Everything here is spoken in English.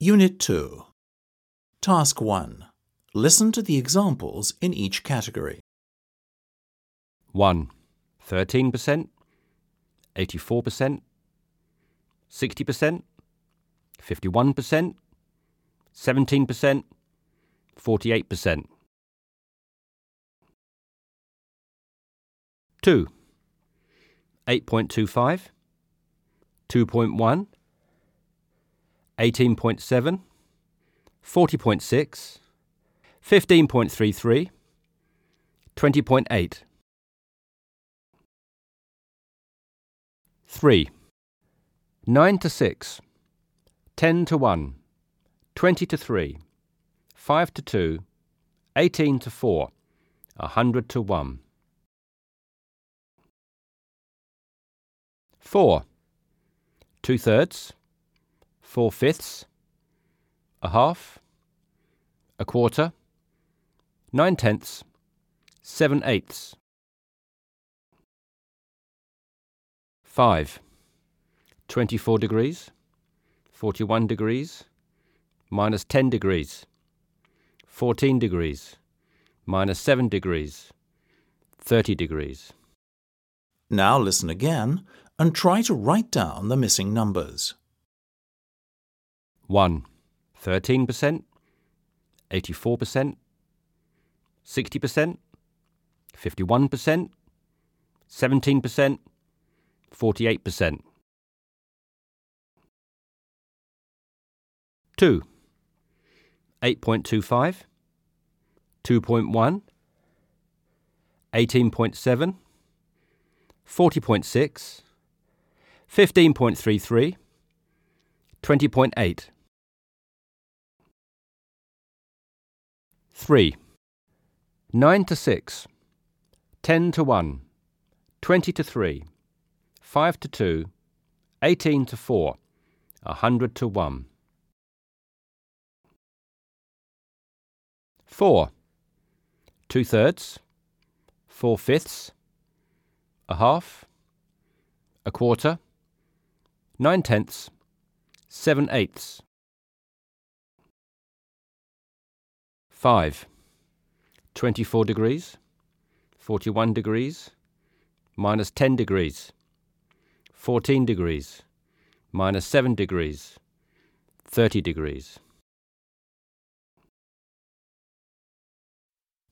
Unit 2. Task 1. Listen to the examples in each category. 1. 13%, 84%, 60%, 51%, 17%, 48%. 2. 8.25, 2.1, 18.7, 40.6, 15.33, 20.8. 3. 9 to 6, 10 to 1, 20 to 3, 5 to 2, 18 to 4, 100 to 1. 4. Two thirds, four fifths, a half, a quarter, nine tenths, seven eighths. 5. 24 degrees, 41 degrees, minus 10 degrees, 14 degrees, minus 7 degrees, 30 degrees. Now listen again and try to write down the missing numbers. 1. 13%, 84%, 60%, 51%, 17%, 48%. 2. 8.25, 2.1, 18.7, 40.6, 15.33, 20.8. 3. 9 to 6, 10 to 1, 20 to 3, 5 to 2, 18 to 4, 100 to 1. 4. Two thirds, four fifths, a half, a quarter, nine tenths, seven eighths. 5. 24 degrees, 41 degrees, minus 10 degrees, 14 degrees, minus 7 degrees, 30 degrees.